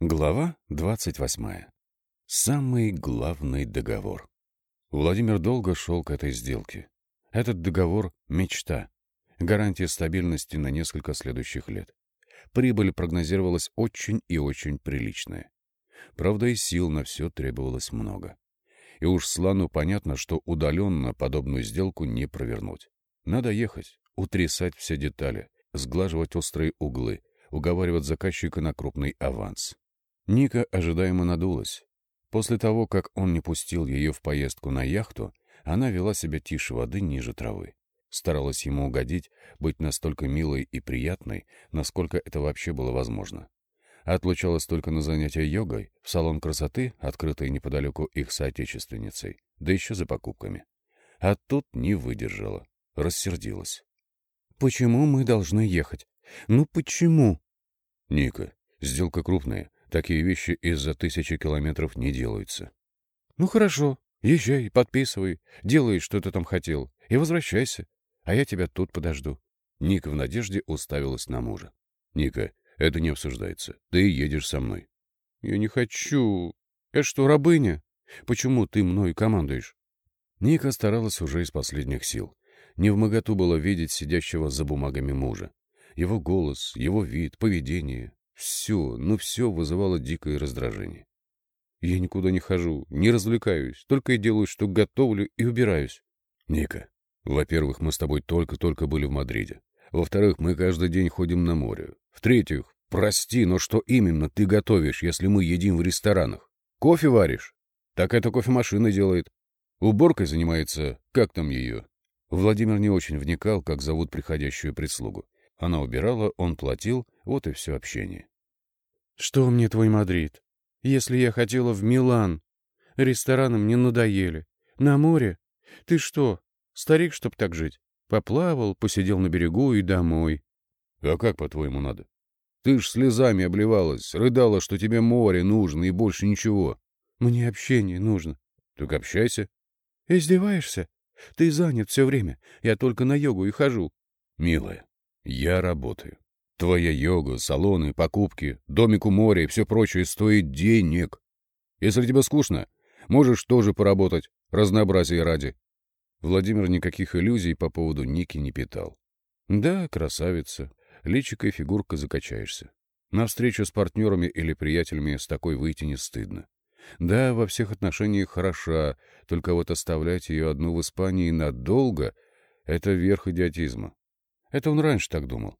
Глава 28. Самый главный договор. Владимир долго шел к этой сделке. Этот договор — мечта, гарантия стабильности на несколько следующих лет. Прибыль прогнозировалась очень и очень приличная. Правда, и сил на все требовалось много. И уж Слану понятно, что удаленно подобную сделку не провернуть. Надо ехать, утрясать все детали, сглаживать острые углы, уговаривать заказчика на крупный аванс. Ника ожидаемо надулась. После того, как он не пустил ее в поездку на яхту, она вела себя тише воды ниже травы. Старалась ему угодить, быть настолько милой и приятной, насколько это вообще было возможно. Отлучалась только на занятия йогой, в салон красоты, открытый неподалеку их соотечественницей, да еще за покупками. А тут не выдержала, рассердилась. «Почему мы должны ехать? Ну почему?» «Ника, сделка крупная, Такие вещи из-за тысячи километров не делаются. Ну хорошо, езжай, подписывай, делай, что ты там хотел, и возвращайся, а я тебя тут подожду. Ника в надежде уставилась на мужа. Ника, это не обсуждается. Ты едешь со мной. Я не хочу. Я что, рабыня? Почему ты мной командуешь? Ника старалась уже из последних сил. Не в моготу было видеть сидящего за бумагами мужа. Его голос, его вид, поведение все, ну все вызывало дикое раздражение. Я никуда не хожу, не развлекаюсь, только и делаю, что готовлю и убираюсь. Ника, во-первых, мы с тобой только-только были в Мадриде. Во-вторых, мы каждый день ходим на море. В-третьих, прости, но что именно ты готовишь, если мы едим в ресторанах? Кофе варишь? Так это кофемашина делает. Уборкой занимается, как там ее? Владимир не очень вникал, как зовут приходящую прислугу. Она убирала, он платил, вот и все общение. «Что мне твой Мадрид? Если я хотела в Милан. Рестораны мне надоели. На море? Ты что, старик, чтоб так жить? Поплавал, посидел на берегу и домой». «А как, по-твоему, надо? Ты ж слезами обливалась, рыдала, что тебе море нужно и больше ничего». «Мне общение нужно». «Так общайся». «Издеваешься? Ты занят все время. Я только на йогу и хожу». «Милая, я работаю. Твоя йога, салоны, покупки, домик у моря и все прочее стоит денег. Если тебе скучно, можешь тоже поработать, разнообразие ради. Владимир никаких иллюзий по поводу Ники не питал. Да, красавица, личико и фигурка закачаешься. На встречу с партнерами или приятелями с такой выйти не стыдно. Да, во всех отношениях хороша, только вот оставлять ее одну в Испании надолго — это верх идиотизма. Это он раньше так думал.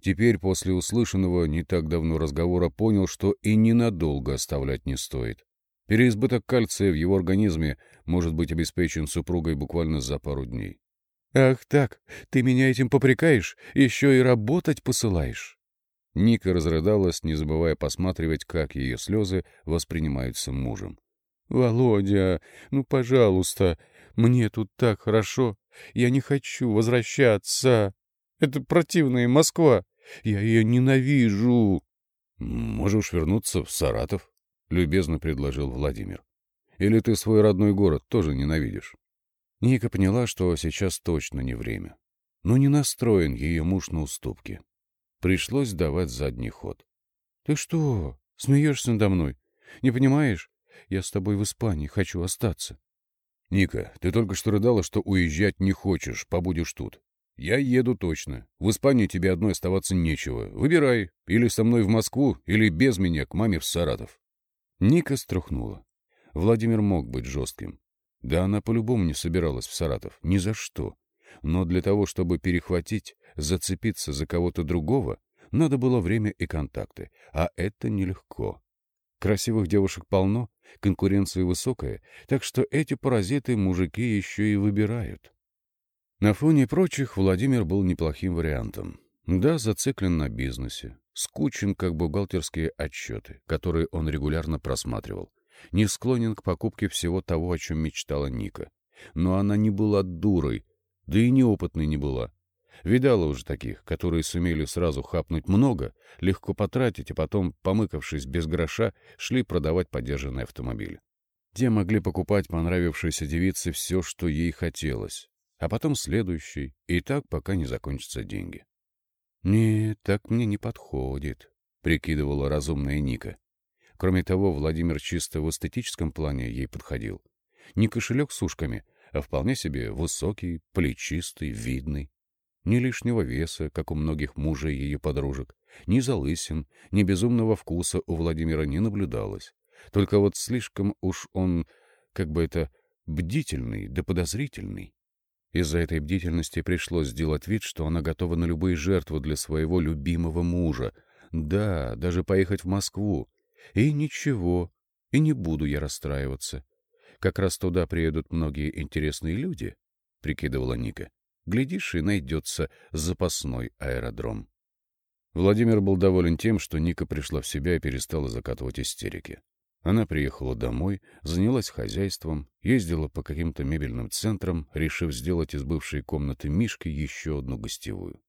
Теперь, после услышанного не так давно разговора, понял, что и ненадолго оставлять не стоит. Переизбыток кальция в его организме может быть обеспечен супругой буквально за пару дней. «Ах так, ты меня этим попрекаешь? Еще и работать посылаешь?» Ника разрыдалась, не забывая посматривать, как ее слезы воспринимаются мужем. «Володя, ну, пожалуйста, мне тут так хорошо. Я не хочу возвращаться!» Это противная Москва. Я ее ненавижу. Можешь вернуться в Саратов, — любезно предложил Владимир. Или ты свой родной город тоже ненавидишь? Ника поняла, что сейчас точно не время. Но не настроен ее муж на уступки. Пришлось давать задний ход. — Ты что, смеешься надо мной? Не понимаешь? Я с тобой в Испании хочу остаться. — Ника, ты только что рыдала, что уезжать не хочешь, побудешь тут. «Я еду точно. В Испании тебе одной оставаться нечего. Выбирай. Или со мной в Москву, или без меня к маме в Саратов». Ника струхнула. Владимир мог быть жестким. Да она по-любому не собиралась в Саратов. Ни за что. Но для того, чтобы перехватить, зацепиться за кого-то другого, надо было время и контакты. А это нелегко. Красивых девушек полно, конкуренция высокая, так что эти паразиты мужики еще и выбирают. На фоне прочих Владимир был неплохим вариантом. Да, зациклен на бизнесе, скучен, как бухгалтерские отчеты, которые он регулярно просматривал, не склонен к покупке всего того, о чем мечтала Ника. Но она не была дурой, да и неопытной не была. Видала уже таких, которые сумели сразу хапнуть много, легко потратить, а потом, помыкавшись без гроша, шли продавать подержанные автомобили. Те могли покупать понравившейся девице все, что ей хотелось, а потом следующий, и так, пока не закончатся деньги. «Нет, так мне не подходит», — прикидывала разумная Ника. Кроме того, Владимир чисто в эстетическом плане ей подходил. Не кошелек с ушками, а вполне себе высокий, плечистый, видный. Ни лишнего веса, как у многих мужей ее подружек, ни залысин, ни безумного вкуса у Владимира не наблюдалось. Только вот слишком уж он, как бы это, бдительный да подозрительный. Из-за этой бдительности пришлось сделать вид, что она готова на любые жертвы для своего любимого мужа. Да, даже поехать в Москву, и ничего, и не буду я расстраиваться. Как раз туда приедут многие интересные люди, — прикидывала Ника. Глядишь, и найдется запасной аэродром. Владимир был доволен тем, что Ника пришла в себя и перестала закатывать истерики. Она приехала домой, занялась хозяйством, ездила по каким-то мебельным центрам, решив сделать из бывшей комнаты Мишки еще одну гостевую.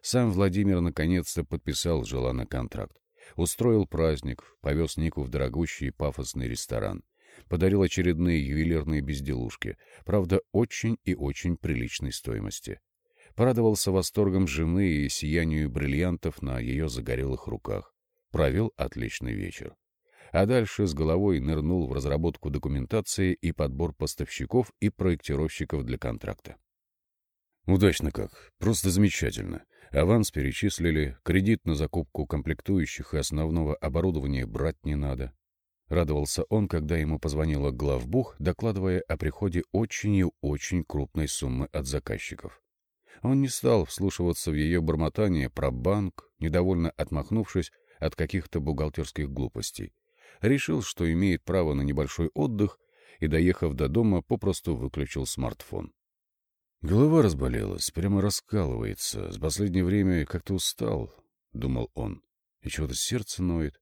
Сам Владимир наконец-то подписал желанный контракт. Устроил праздник, повез Нику в дорогущий и пафосный ресторан. Подарил очередные ювелирные безделушки, правда, очень и очень приличной стоимости. Порадовался восторгом жены и сиянию бриллиантов на ее загорелых руках. Провел отличный вечер. А дальше с головой нырнул в разработку документации и подбор поставщиков и проектировщиков для контракта. Удачно как, просто замечательно. Аванс перечислили, кредит на закупку комплектующих и основного оборудования брать не надо. Радовался он, когда ему позвонила главбух, докладывая о приходе очень и очень крупной суммы от заказчиков. Он не стал вслушиваться в ее бормотание про банк, недовольно отмахнувшись от каких-то бухгалтерских глупостей. Решил, что имеет право на небольшой отдых, и, доехав до дома, попросту выключил смартфон. Голова разболелась, прямо раскалывается. С последнее время как-то устал, — думал он. И чего-то сердце ноет.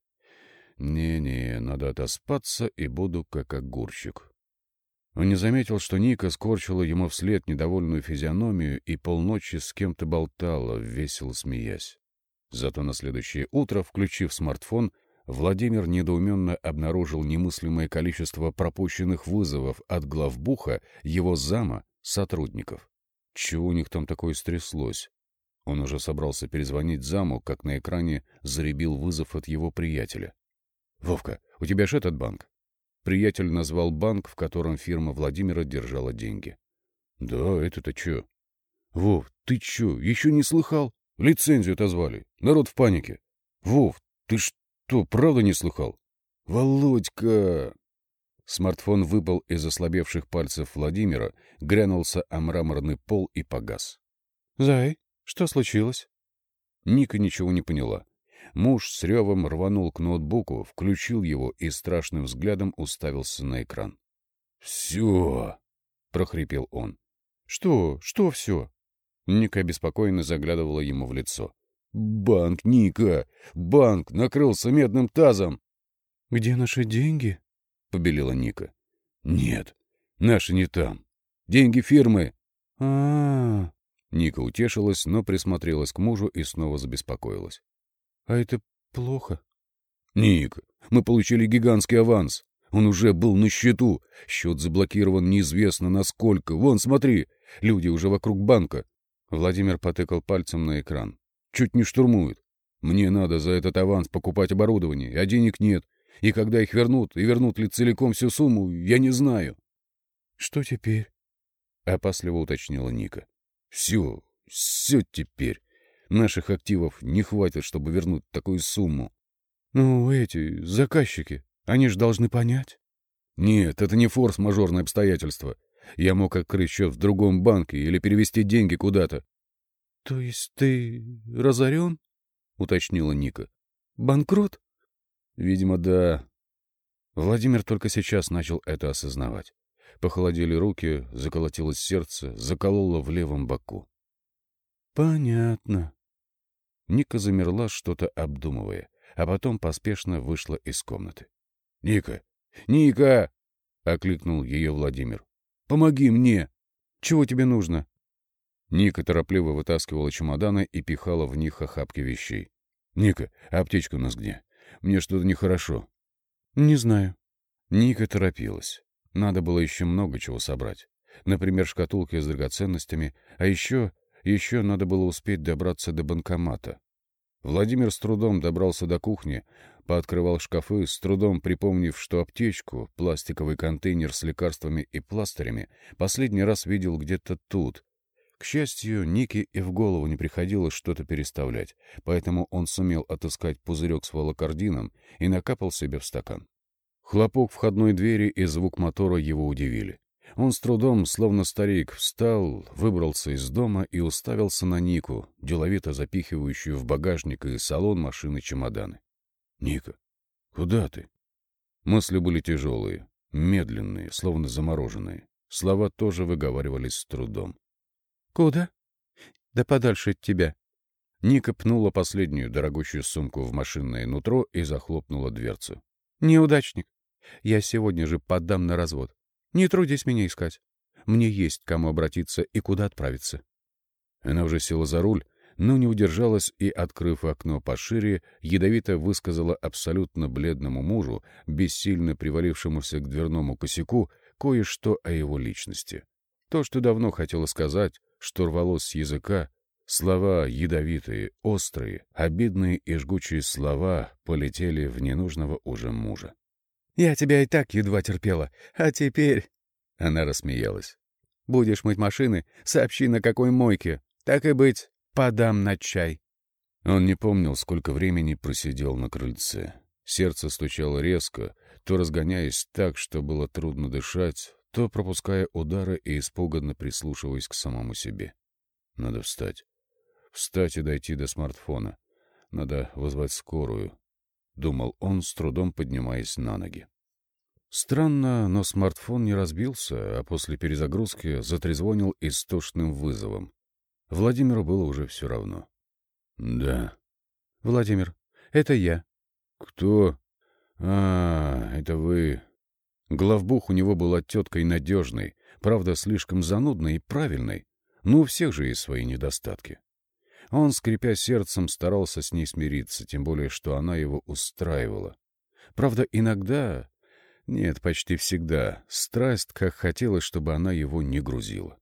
Не-не, надо отоспаться, и буду как огурчик. Он не заметил, что Ника скорчила ему вслед недовольную физиономию и полночи с кем-то болтала, весело смеясь. Зато на следующее утро, включив смартфон, Владимир недоуменно обнаружил немыслимое количество пропущенных вызовов от главбуха, его зама, сотрудников. Чего у них там такое стряслось? Он уже собрался перезвонить заму, как на экране заребил вызов от его приятеля. «Вовка, у тебя же этот банк?» Приятель назвал банк, в котором фирма Владимира держала деньги. «Да, это-то чё?» «Вов, ты чё, еще не слыхал? Лицензию отозвали. Народ в панике. Вов, ты что, правда не слыхал?» «Володька!» Смартфон выпал из ослабевших пальцев Владимира, грянулся о мраморный пол и погас. «Зай, что случилось?» Ника ничего не поняла. Муж с ревом рванул к ноутбуку, включил его и страшным взглядом уставился на экран. «Все!» — прохрипел он. «Что? Что все?» Ника беспокойно заглядывала ему в лицо. «Банк, Ника! Банк накрылся медным тазом!» «Где наши деньги?» — побелела Ника. «Нет, наши не там. Деньги фирмы». А, -а, а Ника утешилась, но присмотрелась к мужу и снова забеспокоилась. «А это плохо?» «Ника, мы получили гигантский аванс. Он уже был на счету. Счет заблокирован неизвестно насколько. Вон, смотри, люди уже вокруг банка». Владимир потыкал пальцем на экран. «Чуть не штурмуют. Мне надо за этот аванс покупать оборудование, а денег нет. И когда их вернут, и вернут ли целиком всю сумму, я не знаю. — Что теперь? — опасливо уточнила Ника. — Все, все теперь. Наших активов не хватит, чтобы вернуть такую сумму. — Ну, эти, заказчики, они же должны понять. — Нет, это не форс-мажорное обстоятельство. Я мог открыть счет в другом банке или перевести деньги куда-то. — То есть ты разорен? — уточнила Ника. — Банкрот? Видимо, да. Владимир только сейчас начал это осознавать. Похолодели руки, заколотилось сердце, закололо в левом боку. «Понятно». Ника замерла, что-то обдумывая, а потом поспешно вышла из комнаты. «Ника! Ника!» — окликнул ее Владимир. «Помоги мне!» «Чего тебе нужно?» Ника торопливо вытаскивала чемоданы и пихала в них охапки вещей. «Ника, аптечка у нас где?» Мне что-то нехорошо. — Не знаю. Ника торопилась. Надо было еще много чего собрать. Например, шкатулки с драгоценностями, а еще, еще надо было успеть добраться до банкомата. Владимир с трудом добрался до кухни, пооткрывал шкафы, с трудом припомнив, что аптечку, пластиковый контейнер с лекарствами и пластырями последний раз видел где-то тут. К счастью, Нике и в голову не приходилось что-то переставлять, поэтому он сумел отыскать пузырек с волокордином и накапал себе в стакан. Хлопок входной двери и звук мотора его удивили. Он с трудом, словно старик, встал, выбрался из дома и уставился на Нику, деловито запихивающую в багажник и салон машины чемоданы. «Ника, куда ты?» Мысли были тяжелые, медленные, словно замороженные. Слова тоже выговаривались с трудом. «Куда?» «Да подальше от тебя». Ника пнула последнюю дорогущую сумку в машинное нутро и захлопнула дверцу. «Неудачник. Я сегодня же подам на развод. Не трудись меня искать. Мне есть к кому обратиться и куда отправиться. Она уже села за руль, но не удержалась и, открыв окно пошире, ядовито высказала абсолютно бледному мужу, бессильно привалившемуся к дверному косяку, кое-что о его личности. То, что давно хотела сказать, что рвалось с языка, слова ядовитые, острые, обидные и жгучие слова полетели в ненужного уже мужа. Я тебя и так едва терпела. А теперь...» Она рассмеялась. «Будешь мыть машины, сообщи, на какой мойке. Так и быть, подам на чай». Он не помнил, сколько времени просидел на крыльце. Сердце стучало резко, то разгоняясь так, что было трудно дышать, то пропуская удары и испуганно прислушиваясь к самому себе. Надо встать. Встать и дойти до смартфона. Надо вызвать скорую. — думал он, с трудом поднимаясь на ноги. Странно, но смартфон не разбился, а после перезагрузки затрезвонил истошным вызовом. Владимиру было уже все равно. «Да». «Владимир, это я». «Кто?» «А, это вы...» Главбух у него была теткой надежной, правда, слишком занудной и правильной, но у всех же есть свои недостатки. Он, скрипя сердцем, старался с ней смириться, тем более, что она его устраивала. Правда, иногда, нет, почти всегда, страсть, как хотелось, чтобы она его не грузила.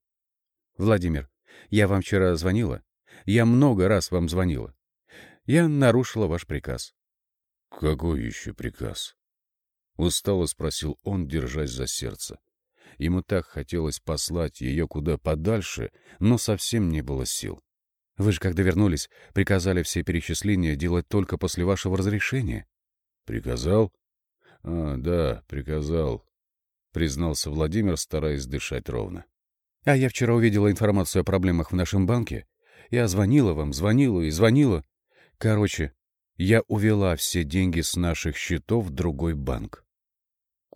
«Владимир, я вам вчера звонила? Я много раз вам звонила. Я нарушила ваш приказ». «Какой еще приказ?» Устало спросил он, держась за сердце. Ему так хотелось послать ее куда подальше, но совсем не было сил. Вы же, когда вернулись, приказали все перечисления делать только после вашего разрешения. — Приказал? — А, да, приказал, — признался Владимир, стараясь дышать ровно. — А я вчера увидела информацию о проблемах в нашем банке. Я звонила вам, звонила и звонила. Короче, я увела все деньги с наших счетов в другой банк. —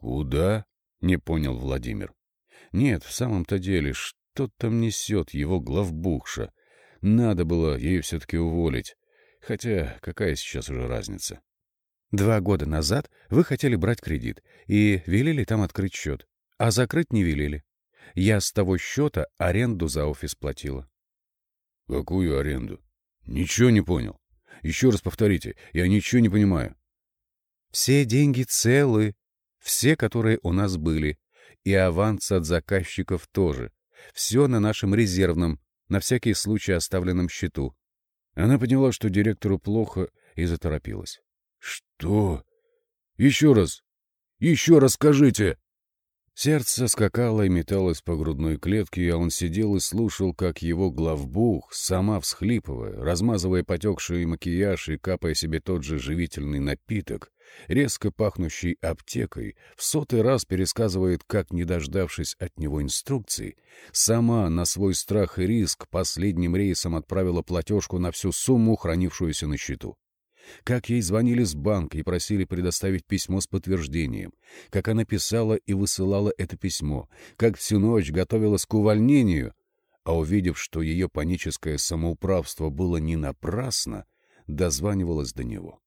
Куда? — не понял Владимир. — Нет, в самом-то деле, что там несет его главбухша? Надо было ее все-таки уволить. Хотя какая сейчас уже разница? Два года назад вы хотели брать кредит и велели там открыть счет, а закрыть не велели. Я с того счета аренду за офис платила. — Какую аренду? Ничего не понял. Еще раз повторите, я ничего не понимаю. — Все деньги целы, все, которые у нас были, и аванс от заказчиков тоже. Все на нашем резервном, на всякий случай оставленном счету. Она поняла, что директору плохо, и заторопилась. — Что? Еще раз! Еще раз скажите! Сердце скакало и металось по грудной клетке, а он сидел и слушал, как его главбух, сама всхлипывая, размазывая потекший макияж и капая себе тот же живительный напиток, резко пахнущий аптекой, в сотый раз пересказывает, как, не дождавшись от него инструкций, сама на свой страх и риск последним рейсом отправила платежку на всю сумму, хранившуюся на счету. Как ей звонили с банка и просили предоставить письмо с подтверждением, как она писала и высылала это письмо, как всю ночь готовилась к увольнению, а увидев, что ее паническое самоуправство было не напрасно, дозванивалась до него.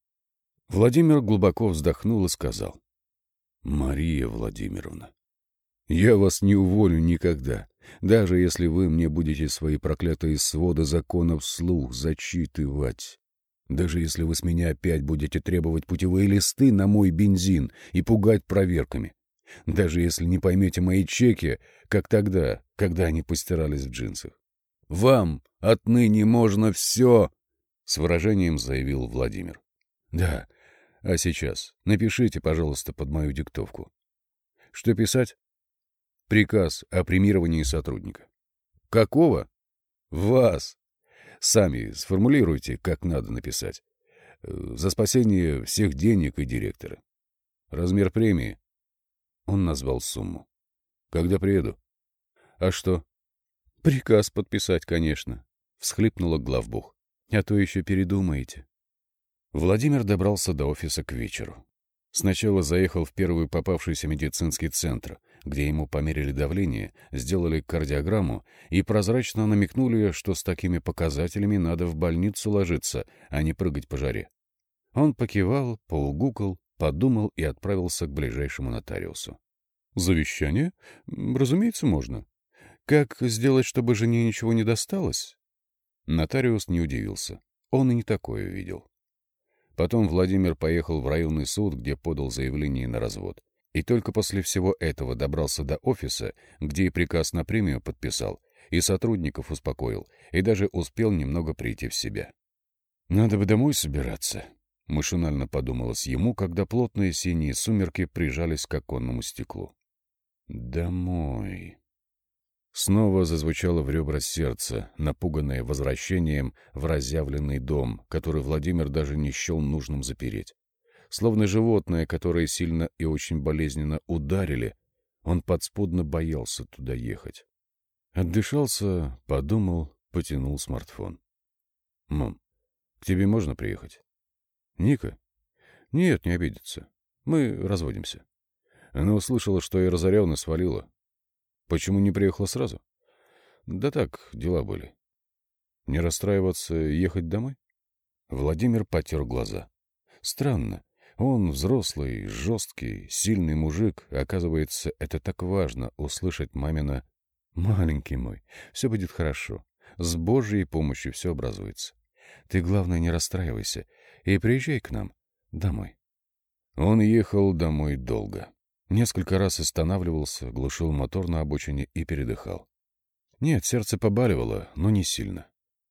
Владимир глубоко вздохнул и сказал. — Мария Владимировна, я вас не уволю никогда, даже если вы мне будете свои проклятые своды законов вслух зачитывать. Даже если вы с меня опять будете требовать путевые листы на мой бензин и пугать проверками. Даже если не поймете мои чеки, как тогда, когда они постирались в джинсах. Вам отныне можно все, С выражением заявил Владимир. Да, а сейчас напишите, пожалуйста, под мою диктовку. Что писать? Приказ о премировании сотрудника. Какого? Вас. Сами сформулируйте, как надо написать. Э, за спасение всех денег и директора. Размер премии? Он назвал сумму. Когда приеду? А что? Приказ подписать, конечно. Всхлипнула главбух. А то еще передумаете. Владимир добрался до офиса к вечеру. Сначала заехал в первый попавшийся медицинский центр, где ему померили давление, сделали кардиограмму и прозрачно намекнули, что с такими показателями надо в больницу ложиться, а не прыгать по жаре. Он покивал, поугукал, подумал и отправился к ближайшему нотариусу. «Завещание? Разумеется, можно. Как сделать, чтобы жене ничего не досталось?» Нотариус не удивился. Он и не такое видел. Потом Владимир поехал в районный суд, где подал заявление на развод. И только после всего этого добрался до офиса, где и приказ на премию подписал, и сотрудников успокоил, и даже успел немного прийти в себя. «Надо бы домой собираться», — машинально подумалось ему, когда плотные синие сумерки прижались к оконному стеклу. «Домой». Снова зазвучало в ребра сердце, напуганное возвращением в разъявленный дом, который Владимир даже не счел нужным запереть. Словно животное, которое сильно и очень болезненно ударили, он подспудно боялся туда ехать. Отдышался, подумал, потянул смартфон. «Мам, к тебе можно приехать?» «Ника?» «Нет, не обидится. Мы разводимся». Она услышала, что я разорена свалила. Почему не приехала сразу? Да так, дела были. Не расстраиваться, ехать домой? Владимир потер глаза. Странно. Он взрослый, жесткий, сильный мужик. Оказывается, это так важно — услышать мамина «Маленький мой, все будет хорошо. С Божьей помощью все образуется. Ты, главное, не расстраивайся и приезжай к нам домой». Он ехал домой долго. Несколько раз останавливался, глушил мотор на обочине и передыхал. Нет, сердце побаливало, но не сильно.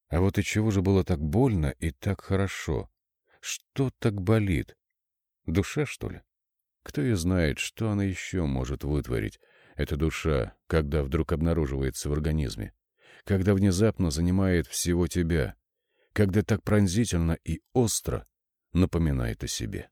А вот и чего же было так больно и так хорошо? Что так болит? Душа, что ли? Кто ее знает, что она еще может вытворить, эта душа, когда вдруг обнаруживается в организме, когда внезапно занимает всего тебя, когда так пронзительно и остро напоминает о себе.